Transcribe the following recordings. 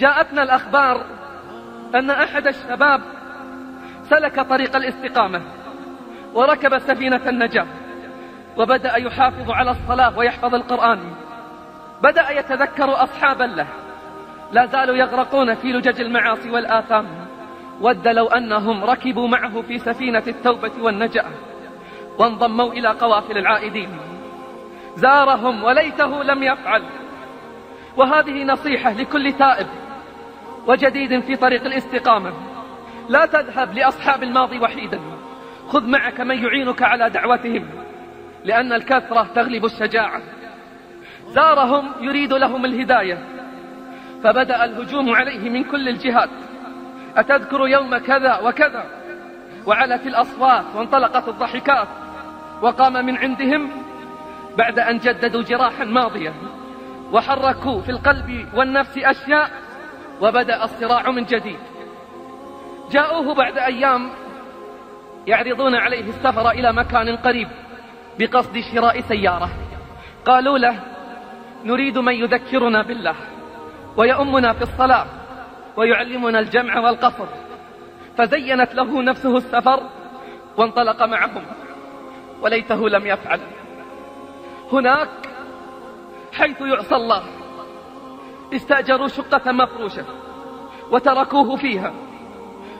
جاءتنا الأخبار أن أحد الشباب سلك طريق الاستقامة وركب سفينة النجاة وبدأ يحافظ على الصلاة ويحفظ القرآن. بدأ يتذكر أصحابا له. لا زالوا يغرقون في لجج المعاصي والآثام. ود لو أنهم ركبوا معه في سفينة التوبة والنجاة وانضموا إلى قوافل العائدين. زارهم وليته لم يفعل. وهذه نصيحة لكل تائب وجديد في طريق الاستقامة. لا تذهب لأصحاب الماضي وحيدا. خذ معك من يعينك على دعوتهم لأن الكثرة تغلب الشجاعة. زارهم يريد لهم الهداية. فبدأ الهجوم عليه من كل الجهات. أتذكر يوم كذا وكذا؟ وعلت الأصوات وانطلقت الضحكات. وقام من عندهم بعد أن جددوا جراحا ماضية. وحركوا في القلب والنفس أشياء وبدأ الصراع من جديد. جاءوه بعد أيام يعرضون عليه السفر إلى مكان قريب بقصد شراء سيارة. قالوا له نريد من يذكرنا بالله ويؤمنا في الصلاة ويعلمنا الجمع والقصر. فزينت له نفسه السفر وانطلق معهم وليته لم يفعل. هناك حيث يعصى الله. استأجروا شقة مفروشة وتركوه فيها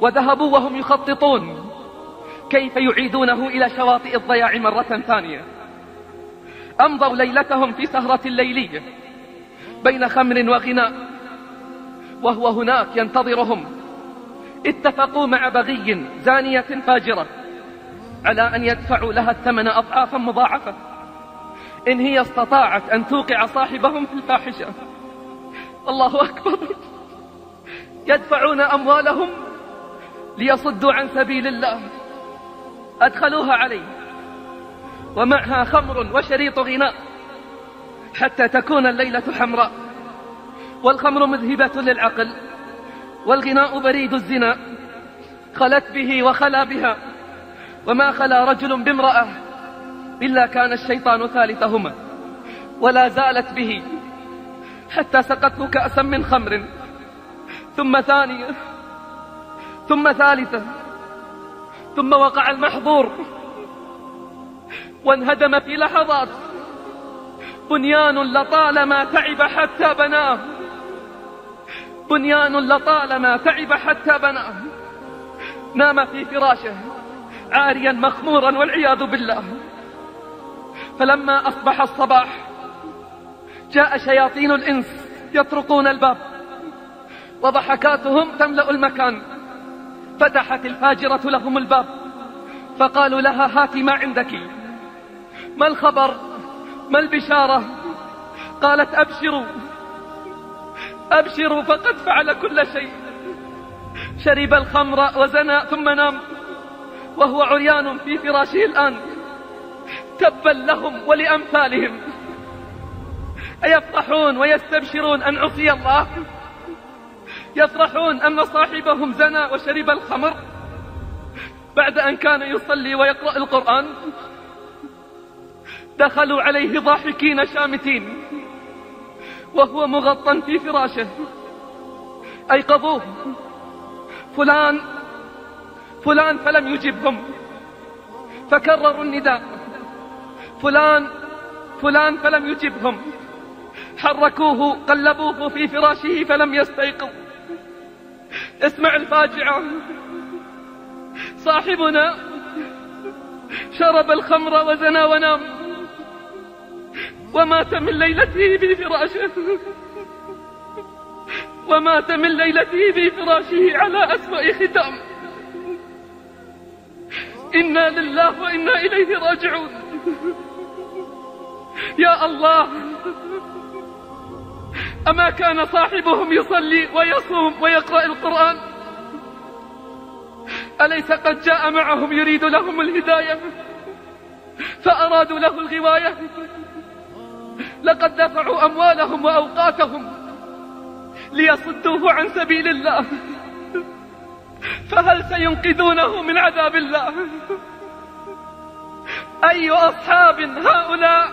وذهبوا وهم يخططون كيف يعيدونه إلى شواطئ الضياع مرة ثانية. أمضوا ليلتهم في سهرة ليلية بين خمر وغناء وهو هناك ينتظرهم. اتفقوا مع بغي زانية فاجرة على أن يدفعوا لها الثمن أضعافا مضاعفة إن هي استطاعت أن توقع صاحبهم في الفاحشة. الله أكبر. يدفعون أموالهم ليصدوا عن سبيل الله. أدخلوها عليه ومعها خمر وشريط غناء حتى تكون الليلة حمراء. والخمر مذهبة للعقل. والغناء بريد الزنا. خلت به وخلا بها. وما خلا رجل بامرأة إلا كان الشيطان ثالثهما. ولا زالت به. حتى سقته كأسا من خمر. ثم ثانية ثم ثالثة ثم وقع المحظور. وانهدم في لحظات. بنيان لطالما تعب حتى بناه بنيان لطالما تعب حتى بناه نام في فراشه عاريا مخمورا والعياذ بالله. فلما أصبح الصباح جاء شياطين الإنس يطرقون الباب وضحكاتهم تملأ المكان. فتحت الفاجرة لهم الباب. فقالوا لها هاتي ما عندك. ما الخبر؟ ما البشارة؟ قالت أبشروا. أبشروا فقد فعل كل شيء. شرب الخمر وزنى ثم نام. وهو عريان في فراشه الآن. تبا لهم ولأمثالهم. أيفرحون ويستبشرون أن عصي الله؟ يفرحون أن صاحبهم زنى وشرب الخمر بعد أن كان يصلي ويقرأ القرآن؟ دخلوا عليه ضاحكين شامتين وهو مغطى في فراشه. أيقظوه. فلان فلان فلم يجبهم. فكرروا النداء. فلان فلان فلم يجبهم. حركوه قلبوه في فراشه فلم يستيقظ. اسمع الفاجعة. صاحبنا شرب الخمر وزنى ونام. ومات من ليلته في فراشه. ومات من ليلته في فراشه على أسوأ ختام. إنا لله وإنا إليه راجعون. يا الله. أما كان صاحبهم يصلي ويصوم ويقرأ القرآن؟ أليس قد جاء معهم يريد لهم الهداية؟ فأرادوا له الغواية؟ لقد دفعوا أموالهم وأوقاتهم ليصدوه عن سبيل الله. فهل سينقذونه من عذاب الله؟ أي أصحاب هؤلاء؟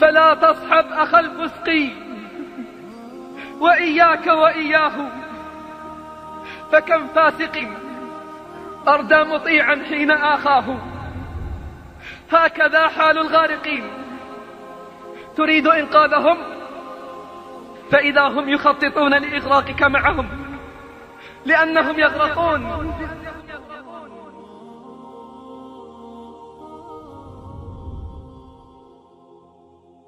فلا تصحب اخا الفسقي. وإياك وإياه. فكم فاسق أردى مطيعا حين آخاه. هكذا حال الغارقين. تريد إنقاذهم؟ فإذا هم يخططون لإغراقك معهم. لأنهم يغرقون.